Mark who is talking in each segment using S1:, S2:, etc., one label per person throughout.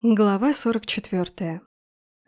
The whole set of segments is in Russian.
S1: Глава 44.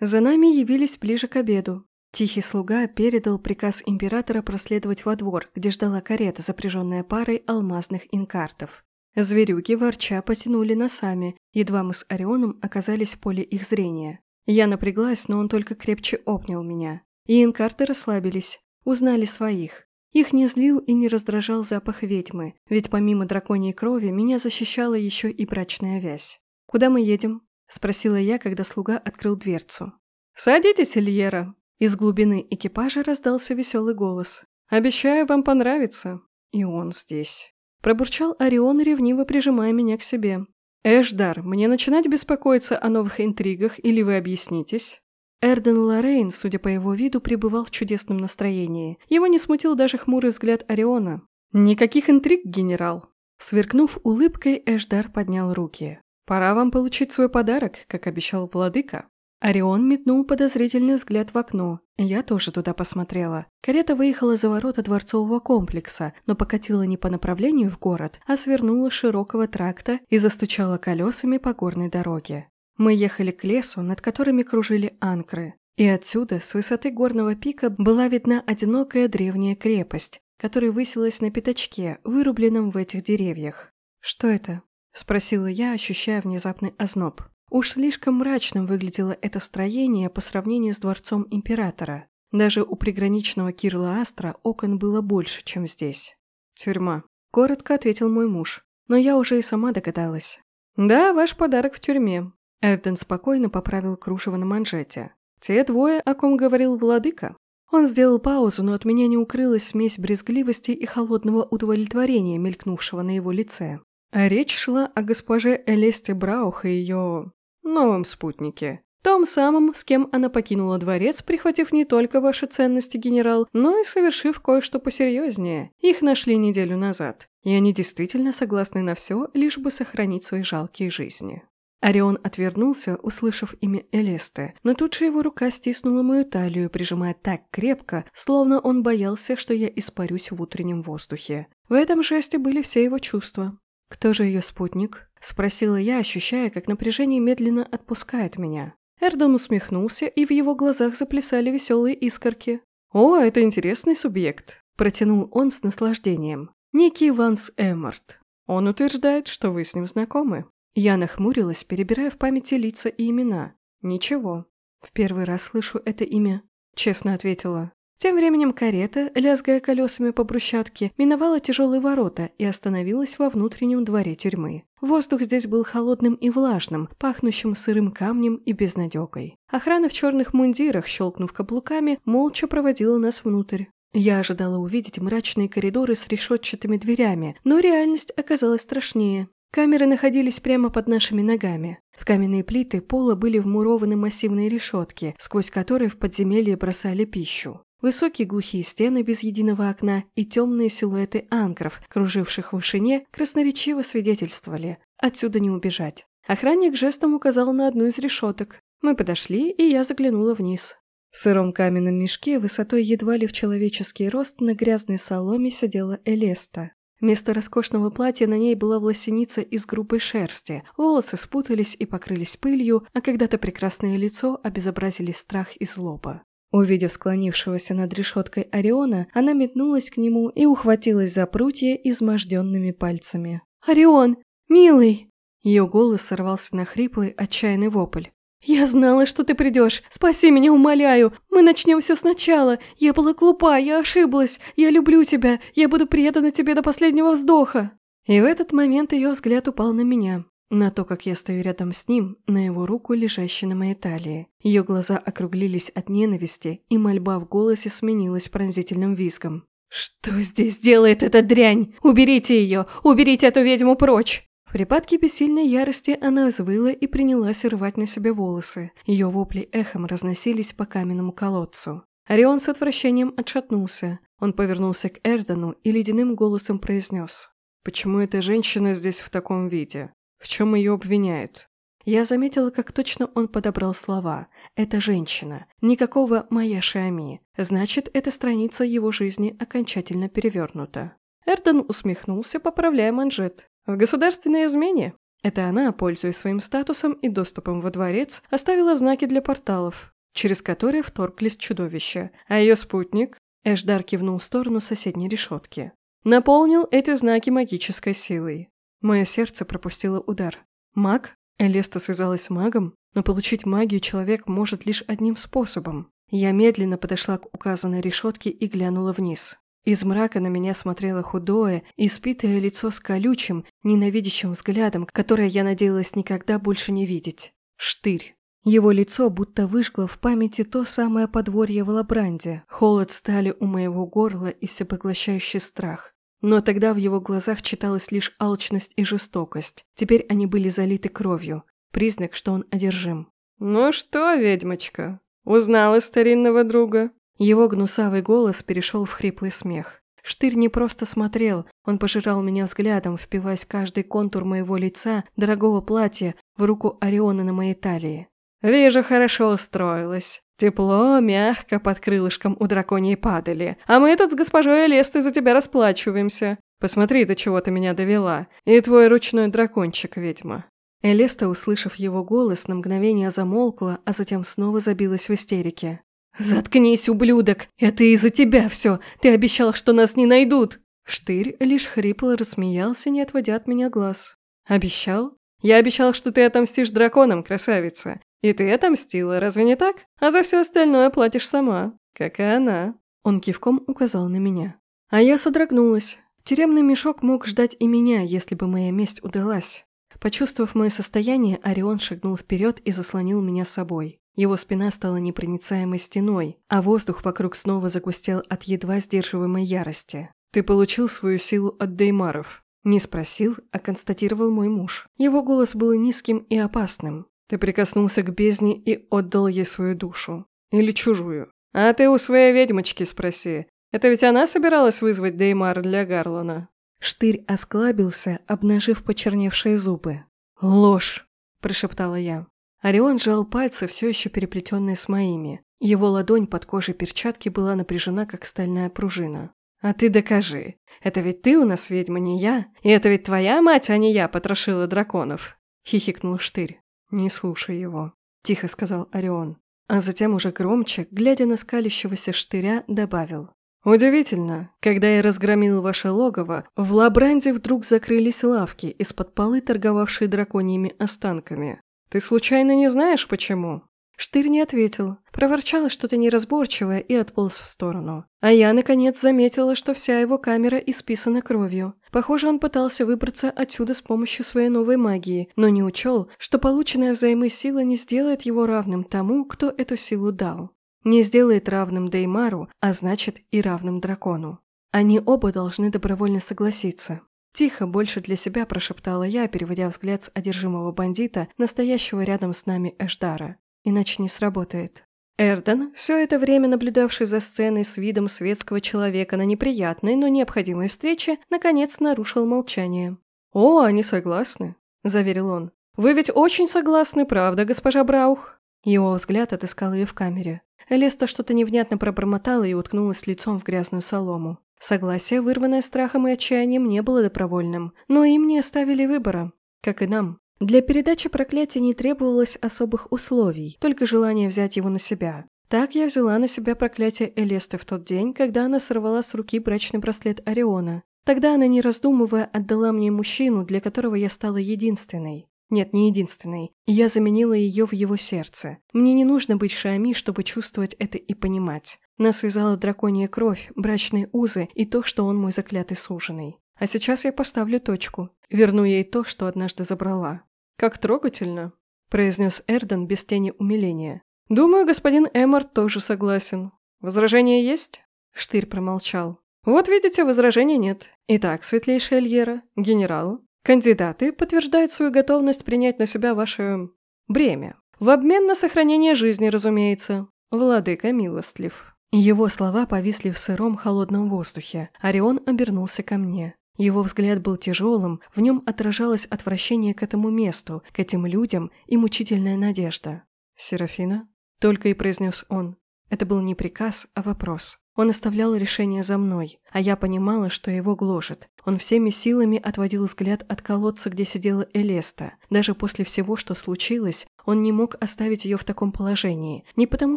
S1: За нами явились ближе к обеду. Тихий слуга передал приказ императора проследовать во двор, где ждала карета, запряженная парой алмазных инкартов. Зверюги ворча потянули носами, едва мы с Орионом оказались в поле их зрения. Я напряглась, но он только крепче обнял меня. И инкарты расслабились, узнали своих. Их не злил и не раздражал запах ведьмы, ведь помимо драконьей крови меня защищала еще и брачная вязь. «Куда мы едем?» – спросила я, когда слуга открыл дверцу. «Садитесь, Ильера!» Из глубины экипажа раздался веселый голос. «Обещаю, вам понравится!» И он здесь. Пробурчал Орион, ревниво прижимая меня к себе. «Эшдар, мне начинать беспокоиться о новых интригах, или вы объяснитесь?» Эрден Лоррейн, судя по его виду, пребывал в чудесном настроении. Его не смутил даже хмурый взгляд Ориона. «Никаких интриг, генерал!» Сверкнув улыбкой, Эшдар поднял руки. «Пора вам получить свой подарок, как обещал владыка». Орион метнул подозрительный взгляд в окно. Я тоже туда посмотрела. Карета выехала за ворота дворцового комплекса, но покатила не по направлению в город, а свернула широкого тракта и застучала колесами по горной дороге. Мы ехали к лесу, над которыми кружили анкры. И отсюда, с высоты горного пика, была видна одинокая древняя крепость, которая высилась на пятачке, вырубленном в этих деревьях. «Что это?» – спросила я, ощущая внезапный озноб. Уж слишком мрачным выглядело это строение по сравнению с дворцом императора. Даже у приграничного Кирла Астра окон было больше, чем здесь. «Тюрьма», – коротко ответил мой муж. Но я уже и сама догадалась. «Да, ваш подарок в тюрьме». Эрден спокойно поправил кружево на манжете. «Те двое, о ком говорил владыка?» Он сделал паузу, но от меня не укрылась смесь брезгливости и холодного удовлетворения, мелькнувшего на его лице. А речь шла о госпоже Элесте Браух и ее... новом спутнике. Том самом, с кем она покинула дворец, прихватив не только ваши ценности, генерал, но и совершив кое-что посерьезнее. Их нашли неделю назад. И они действительно согласны на все, лишь бы сохранить свои жалкие жизни. Орион отвернулся, услышав имя Элесты, но тут же его рука стиснула мою талию, прижимая так крепко, словно он боялся, что я испарюсь в утреннем воздухе. В этом жесте были все его чувства. «Кто же ее спутник?» – спросила я, ощущая, как напряжение медленно отпускает меня. Эрдон усмехнулся, и в его глазах заплясали веселые искорки. «О, это интересный субъект», – протянул он с наслаждением. «Некий Ванс Эммарт. Он утверждает, что вы с ним знакомы». Я нахмурилась, перебирая в памяти лица и имена. «Ничего. В первый раз слышу это имя», – честно ответила. Тем временем карета, лязгая колесами по брусчатке, миновала тяжелые ворота и остановилась во внутреннем дворе тюрьмы. Воздух здесь был холодным и влажным, пахнущим сырым камнем и безнадегой. Охрана в черных мундирах, щелкнув каблуками, молча проводила нас внутрь. Я ожидала увидеть мрачные коридоры с решетчатыми дверями, но реальность оказалась страшнее. Камеры находились прямо под нашими ногами. В каменные плиты пола были вмурованы массивные решетки, сквозь которые в подземелье бросали пищу. Высокие глухие стены без единого окна и темные силуэты анкров, круживших в вышине, красноречиво свидетельствовали. Отсюда не убежать. Охранник жестом указал на одну из решеток. Мы подошли, и я заглянула вниз. В сыром каменном мешке высотой едва ли в человеческий рост на грязной соломе сидела Элеста. Вместо роскошного платья на ней была власеница из грубой шерсти. Волосы спутались и покрылись пылью, а когда-то прекрасное лицо обезобразили страх и злоба. Увидев склонившегося над решеткой Ориона, она метнулась к нему и ухватилась за прутья изможденными пальцами. «Орион! Милый!» Ее голос сорвался на хриплый, отчаянный вопль. «Я знала, что ты придешь! Спаси меня, умоляю! Мы начнем все сначала! Я была глупа, я ошиблась! Я люблю тебя! Я буду предана тебе до последнего вздоха!» И в этот момент ее взгляд упал на меня. На то, как я стою рядом с ним, на его руку, лежащей на моей талии. Ее глаза округлились от ненависти, и мольба в голосе сменилась пронзительным визгом. «Что здесь делает эта дрянь? Уберите ее! Уберите эту ведьму прочь!» В припадке бессильной ярости она взвыла и принялась рвать на себе волосы. Ее вопли эхом разносились по каменному колодцу. Орион с отвращением отшатнулся. Он повернулся к Эрдену и ледяным голосом произнес. «Почему эта женщина здесь в таком виде? В чем ее обвиняют? Я заметила, как точно он подобрал слова. Это женщина. Никакого «моя Шиами». Значит, эта страница его жизни окончательно перевернута. Эрден усмехнулся, поправляя манжет. В государственной измене? Это она, пользуясь своим статусом и доступом во дворец, оставила знаки для порталов, через которые вторглись чудовища, а ее спутник, Эшдар кивнул в сторону соседней решетки, наполнил эти знаки магической силой. Мое сердце пропустило удар. Маг? Элеста связалась с магом, но получить магию человек может лишь одним способом. Я медленно подошла к указанной решетке и глянула вниз. Из мрака на меня смотрело худое, испитое лицо с колючим, ненавидящим взглядом, которое я надеялась никогда больше не видеть. Штырь. Его лицо будто выжгло в памяти то самое подворье в Лабранде, холод стали у моего горла и всепоглощающий страх. Но тогда в его глазах читалась лишь алчность и жестокость. Теперь они были залиты кровью. Признак, что он одержим. «Ну что, ведьмочка, узнала старинного друга?» Его гнусавый голос перешел в хриплый смех. Штырь не просто смотрел, он пожирал меня взглядом, впиваясь каждый контур моего лица, дорогого платья, в руку Ориона на моей талии. «Вижу, хорошо устроилась. Тепло, мягко, под крылышком у драконьей падали. А мы тут с госпожой Элестой за тебя расплачиваемся. Посмотри, до чего ты меня довела. И твой ручной дракончик, ведьма». Элеста, услышав его голос, на мгновение замолкла, а затем снова забилась в истерике. «Заткнись, ублюдок! Это из-за тебя все! Ты обещал, что нас не найдут!» Штырь лишь хрипло рассмеялся, не отводя от меня глаз. «Обещал? Я обещал, что ты отомстишь драконам, красавица. И ты отомстила, разве не так? А за все остальное платишь сама, как и она». Он кивком указал на меня. А я содрогнулась. Тюремный мешок мог ждать и меня, если бы моя месть удалась. Почувствовав мое состояние, Орион шагнул вперед и заслонил меня собой. Его спина стала непроницаемой стеной, а воздух вокруг снова загустел от едва сдерживаемой ярости. «Ты получил свою силу от Деймаров». Не спросил, а констатировал мой муж. Его голос был низким и опасным. «Ты прикоснулся к бездне и отдал ей свою душу. Или чужую. А ты у своей ведьмочки спроси. Это ведь она собиралась вызвать Деймара для Гарлана?» Штырь осклабился, обнажив почерневшие зубы. «Ложь!» – прошептала я. Орион сжал пальцы, все еще переплетенные с моими. Его ладонь под кожей перчатки была напряжена, как стальная пружина. «А ты докажи. Это ведь ты у нас ведьма, не я. И это ведь твоя мать, а не я, потрошила драконов!» Хихикнул Штырь. «Не слушай его», – тихо сказал Орион. А затем уже громче, глядя на скалящегося Штыря, добавил. «Удивительно, когда я разгромил ваше логово, в Лабранде вдруг закрылись лавки, из-под полы торговавшие драконьими останками. «Ты случайно не знаешь, почему?» Штырь не ответил, проворчала что-то неразборчивое и отполз в сторону. А я, наконец, заметила, что вся его камера исписана кровью. Похоже, он пытался выбраться отсюда с помощью своей новой магии, но не учел, что полученная взаймы сила не сделает его равным тому, кто эту силу дал. Не сделает равным Деймару, а значит и равным дракону. Они оба должны добровольно согласиться. Тихо, больше для себя прошептала я, переводя взгляд с одержимого бандита, настоящего рядом с нами Эшдара. Иначе не сработает. Эрден, все это время наблюдавший за сценой с видом светского человека на неприятной, но необходимой встрече, наконец нарушил молчание. «О, они согласны», – заверил он. «Вы ведь очень согласны, правда, госпожа Браух?» Его взгляд отыскал ее в камере. Элеста что-то невнятно пробормотала и уткнулась лицом в грязную солому. Согласие, вырванное страхом и отчаянием, не было добровольным, но им не оставили выбора, как и нам. Для передачи проклятия не требовалось особых условий, только желание взять его на себя. Так я взяла на себя проклятие Элесты в тот день, когда она сорвала с руки брачный браслет Ориона. Тогда она, не раздумывая, отдала мне мужчину, для которого я стала единственной. Нет, не единственной. Я заменила ее в его сердце. Мне не нужно быть Шами, чтобы чувствовать это и понимать. Нас связала драконья кровь, брачные узы и то, что он мой заклятый суженый. А сейчас я поставлю точку. Верну ей то, что однажды забрала. «Как трогательно», – произнес Эрден без тени умиления. «Думаю, господин Эммарт тоже согласен. Возражения есть?» Штырь промолчал. «Вот видите, возражений нет. Итак, светлейшая Эльера, генерал, Кандидаты подтверждают свою готовность принять на себя ваше бремя. В обмен на сохранение жизни, разумеется. Владыка милостлив. Его слова повисли в сыром холодном воздухе. Орион обернулся ко мне. Его взгляд был тяжелым, в нем отражалось отвращение к этому месту, к этим людям и мучительная надежда. «Серафина?» – только и произнес он. Это был не приказ, а вопрос. Он оставлял решение за мной, а я понимала, что его гложет. Он всеми силами отводил взгляд от колодца, где сидела Элеста. Даже после всего, что случилось, он не мог оставить ее в таком положении. Не потому,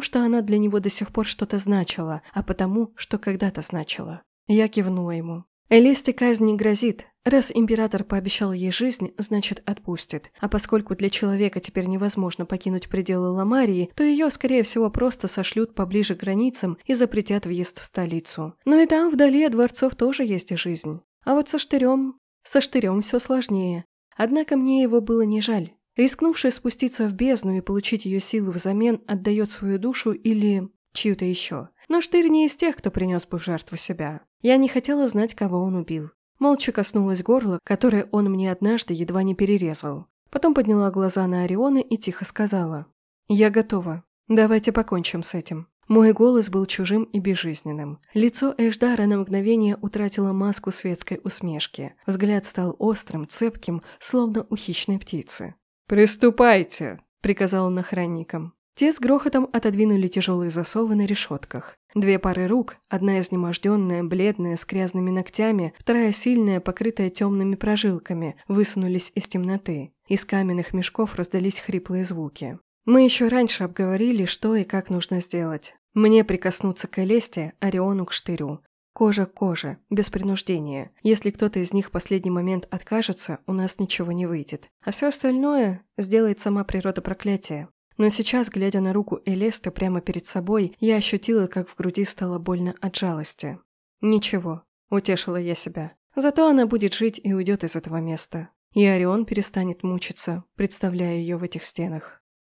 S1: что она для него до сих пор что-то значила, а потому, что когда-то значила. Я кивнула ему. Элисте казнь не грозит. Раз император пообещал ей жизнь, значит отпустит. А поскольку для человека теперь невозможно покинуть пределы Ламарии, то ее, скорее всего, просто сошлют поближе к границам и запретят въезд в столицу. Но и там, вдали от дворцов, тоже есть жизнь. А вот со Штырем... Со Штырем все сложнее. Однако мне его было не жаль. Рискнувший спуститься в бездну и получить ее силу взамен отдает свою душу или чью-то еще. Но Штырь не из тех, кто принес бы в жертву себя. Я не хотела знать, кого он убил. Молча коснулась горла, которое он мне однажды едва не перерезал. Потом подняла глаза на Ориона и тихо сказала. «Я готова. Давайте покончим с этим». Мой голос был чужим и безжизненным. Лицо Эшдара на мгновение утратило маску светской усмешки. Взгляд стал острым, цепким, словно у хищной птицы. «Приступайте!» – приказал он охранникам. Те с грохотом отодвинули тяжелые засовы на решетках. Две пары рук, одна изнеможденная, бледная, с грязными ногтями, вторая сильная, покрытая темными прожилками, высунулись из темноты. Из каменных мешков раздались хриплые звуки. Мы еще раньше обговорили, что и как нужно сделать. Мне прикоснуться к Элесте, Ориону к Штырю. Кожа к коже, без принуждения. Если кто-то из них в последний момент откажется, у нас ничего не выйдет. А все остальное сделает сама природа проклятия. Но сейчас, глядя на руку Элесты прямо перед собой, я ощутила, как в груди стало больно от жалости. «Ничего», – утешила я себя. «Зато она будет жить и уйдет из этого места. И Орион перестанет мучиться, представляя ее в этих стенах».